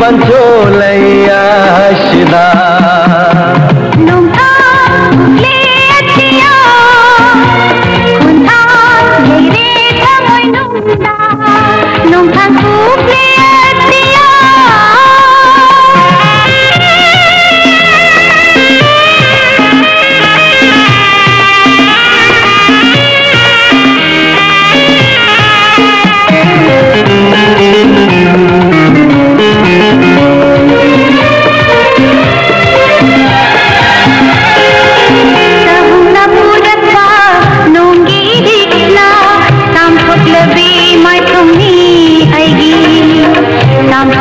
பஞ்சோலையா சிதா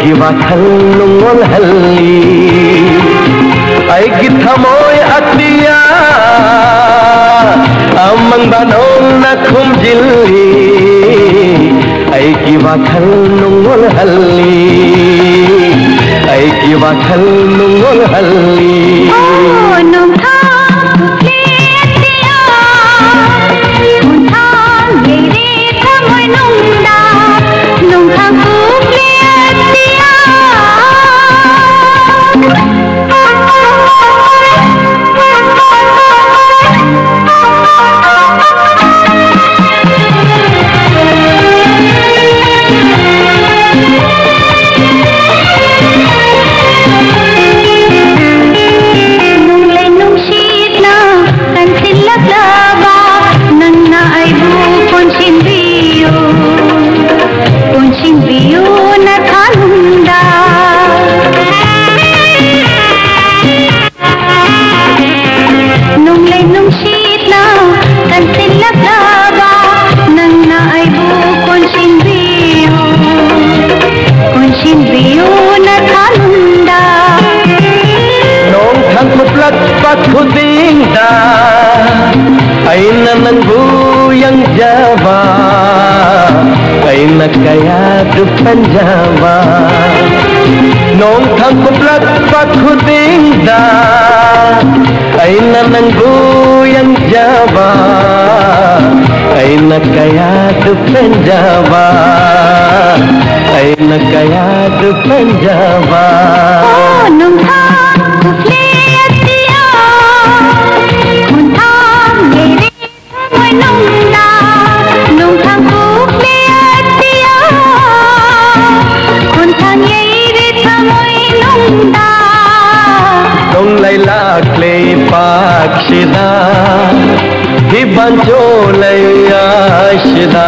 kiva thalungon halli ai githamoy atia amang banon na khum jilli ai kiva thalungon halli ai kiva thalungon halli pakhudinda Aina nanggu yang Jawa Aina kaya du Panjawa Nong thang kublat pakhudinda Aina nanggu yang Jawa Aina kaya du Panjawa Aina kaya du Panjawa Oh, nung thang सिदा आशदा।